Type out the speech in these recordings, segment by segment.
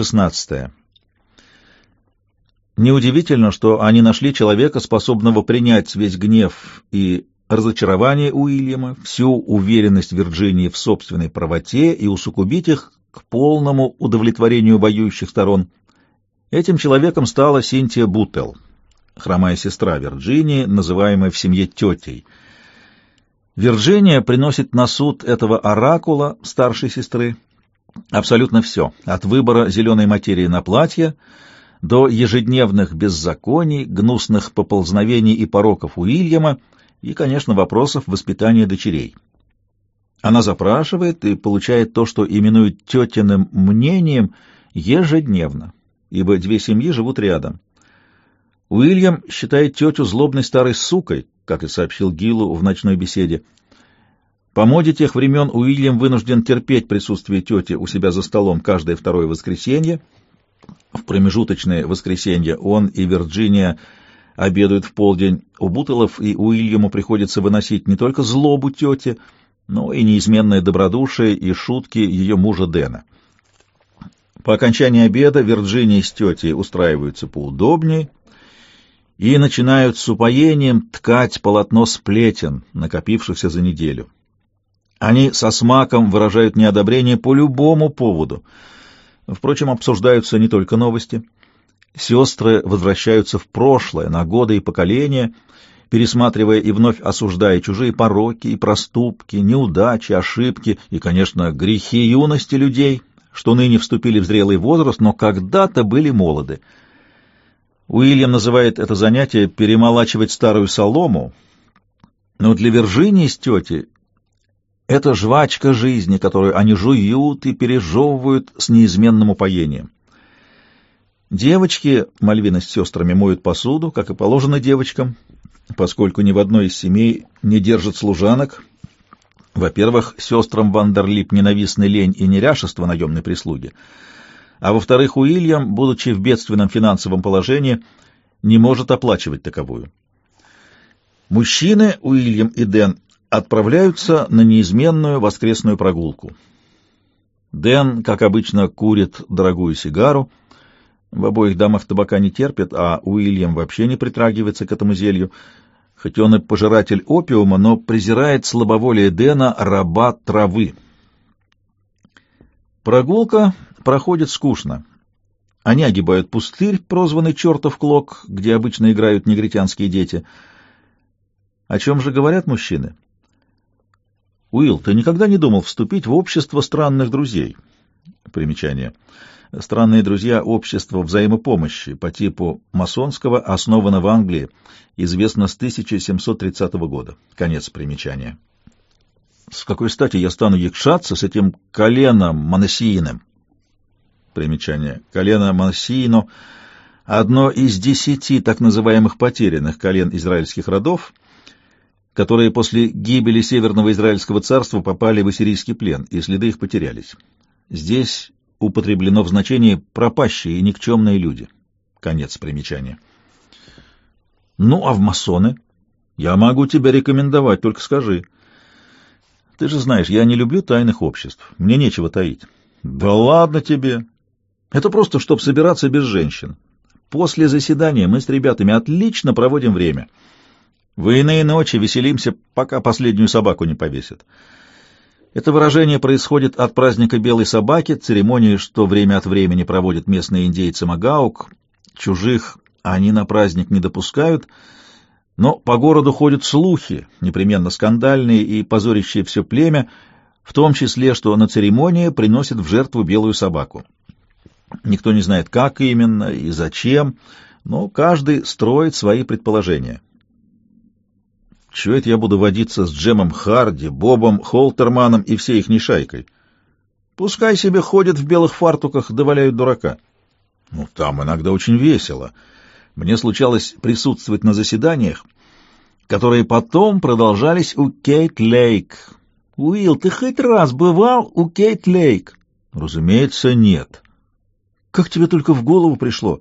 16. Неудивительно, что они нашли человека, способного принять весь гнев и разочарование Уильяма, всю уверенность Вирджинии в собственной правоте и усугубить их к полному удовлетворению воюющих сторон. Этим человеком стала Синтия Бутел, хромая сестра Вирджинии, называемая в семье тетей. Вирджиния приносит на суд этого оракула, старшей сестры, абсолютно все, от выбора зеленой материи на платье до ежедневных беззаконий, гнусных поползновений и пороков Уильяма и, конечно, вопросов воспитания дочерей. Она запрашивает и получает то, что именуют тетиным мнением, ежедневно, ибо две семьи живут рядом. Уильям считает тетю злобной старой сукой, как и сообщил Гиллу в ночной беседе. По моде тех времен Уильям вынужден терпеть присутствие тети у себя за столом каждое второе воскресенье. В промежуточное воскресенье он и Вирджиния обедают в полдень. У Бутелов и Уильяму приходится выносить не только злобу тети, но и неизменное добродушие и шутки ее мужа Дэна. По окончании обеда Вирджиния с тетей устраиваются поудобнее и начинают с упоением ткать полотно сплетен, накопившихся за неделю. Они со смаком выражают неодобрение по любому поводу. Впрочем, обсуждаются не только новости. Сестры возвращаются в прошлое, на годы и поколения — пересматривая и вновь осуждая чужие пороки и проступки, неудачи, ошибки и, конечно, грехи юности людей, что ныне вступили в зрелый возраст, но когда-то были молоды. Уильям называет это занятие «перемолачивать старую солому», но для Виржинии с тетей это жвачка жизни, которую они жуют и пережевывают с неизменным упоением. Девочки, Мальвина с сестрами, моют посуду, как и положено девочкам, поскольку ни в одной из семей не держат служанок. Во-первых, сестрам Вандерлип ненавистны лень и неряшество наемной прислуги, а во-вторых, Уильям, будучи в бедственном финансовом положении, не может оплачивать таковую. Мужчины, Уильям и Дэн, отправляются на неизменную воскресную прогулку. Дэн, как обычно, курит дорогую сигару, в обоих домах табака не терпят, а Уильям вообще не притрагивается к этому зелью. Хоть он и пожиратель опиума, но презирает слабоволие Дэна, раба травы. Прогулка проходит скучно. Они огибают пустырь, прозванный «Чертов клок», где обычно играют негритянские дети. О чем же говорят мужчины? Уилл, ты никогда не думал вступить в общество странных друзей? Примечание. Странные друзья — общество взаимопомощи по типу масонского, основано в Англии, известно с 1730 года. Конец примечания. С какой стати я стану якшаться с этим коленом моносииным? Примечание. Колено моносиино — одно из десяти так называемых потерянных колен израильских родов, которые после гибели Северного Израильского царства попали в ассирийский плен, и следы их потерялись. Здесь употреблено в значении «пропащие и никчемные люди». Конец примечания. Ну, а в масоны? Я могу тебя рекомендовать, только скажи. Ты же знаешь, я не люблю тайных обществ. Мне нечего таить. Да ладно тебе. Это просто, чтобы собираться без женщин. После заседания мы с ребятами отлично проводим время. В иные ночи веселимся, пока последнюю собаку не повесят. Это выражение происходит от праздника белой собаки, церемонии, что время от времени проводят местные индейцы Магаук. Чужих они на праздник не допускают, но по городу ходят слухи, непременно скандальные и позорящие все племя, в том числе, что на церемонии приносят в жертву белую собаку. Никто не знает, как именно и зачем, но каждый строит свои предположения. Чего это я буду водиться с Джемом Харди, Бобом Холтерманом и всей их шайкой? Пускай себе ходят в белых фартуках, доваляют дурака. Ну, там иногда очень весело. Мне случалось присутствовать на заседаниях, которые потом продолжались у Кейт Лейк. Уилл, ты хоть раз бывал у Кейт Лейк? Разумеется, нет. Как тебе только в голову пришло?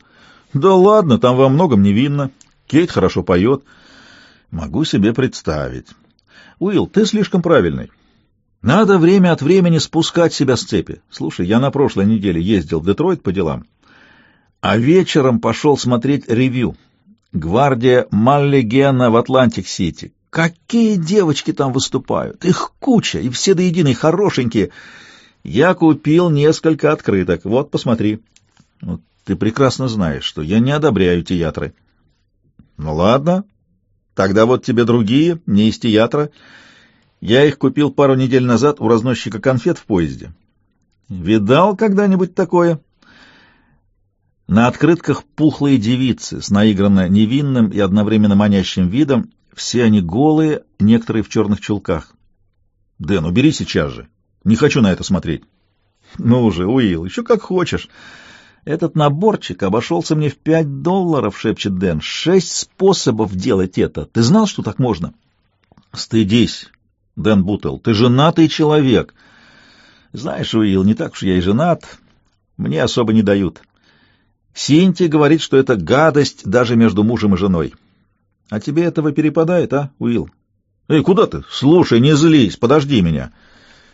Да ладно, там во многом невинно. Кейт хорошо поет. Могу себе представить. Уилл, ты слишком правильный. Надо время от времени спускать себя с цепи. Слушай, я на прошлой неделе ездил в Детройт по делам, а вечером пошел смотреть ревю. Гвардия Маллигена в Атлантик-Сити. Какие девочки там выступают! Их куча, и все до единой хорошенькие. Я купил несколько открыток. Вот, посмотри. Вот, ты прекрасно знаешь, что я не одобряю театры. Ну ладно, тогда вот тебе другие, не из театра. Я их купил пару недель назад у разносчика конфет в поезде. Видал когда-нибудь такое? На открытках пухлые девицы с наигранно невинным и одновременно манящим видом. Все они голые, некоторые в черных чулках. Дэн, убери сейчас же. Не хочу на это смотреть. Ну уже, Уилл, еще как хочешь. Этот наборчик обошелся мне в пять долларов, шепчет Дэн. Шесть способов делать это. Ты знал, что так можно? Стыдись, Дэн Бутел, ты женатый человек. Знаешь, Уилл, не так уж я и женат. Мне особо не дают. Синти говорит, что это гадость даже между мужем и женой. А тебе этого перепадает, а, Уилл? Эй, куда ты? Слушай, не злись, подожди меня. —